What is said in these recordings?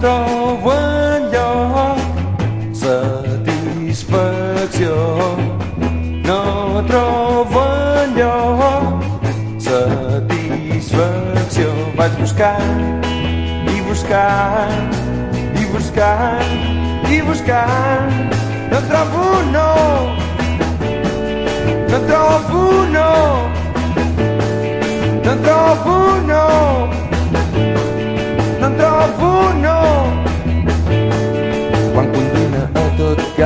trobo enlloc satisfacció no trobo enlloc satisfacció vaig buscant i buscant i buscant i buscant no trobo no no trobo no no trobo no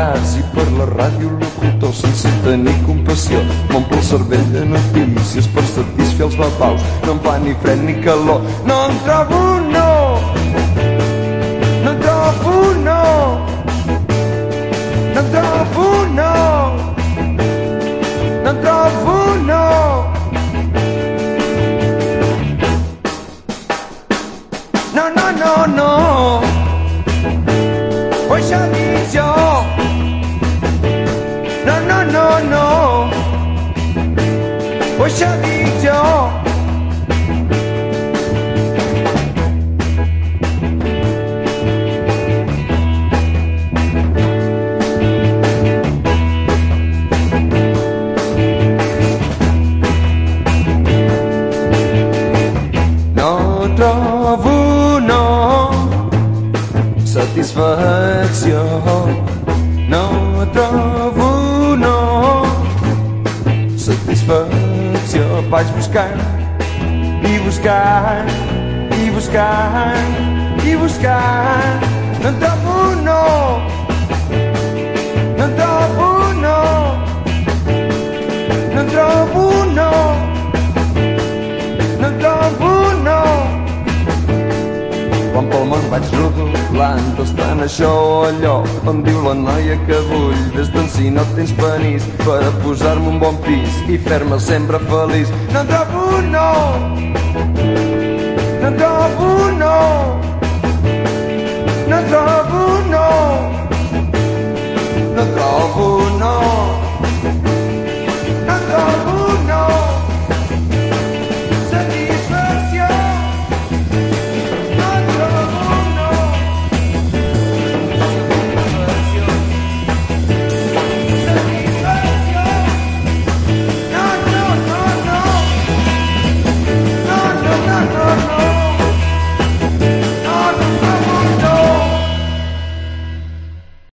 gas i per la ràdio locutor sense tenir compassió. M'omple el cervell de notícies per satisfer els babaus no em fa ni fred ni calor. No en trobo no. No en trobo no. No en trobo no. No en trobo no. No no no no. Ho això Boşa video satisfacción no. Trovo no. Satisfacción vais buscar e buscar e buscar e buscar. No topo não no topo não no topo não no topo não vamos pelo mundo vai de volant, estan això o allò, em diu la noia que vull, des d'on si no tens penís, per a posar-me un bon pis i fer-me sempre feliç. No en trobo, no! No en trobo, no! No en trobo, no! No en trobo, no!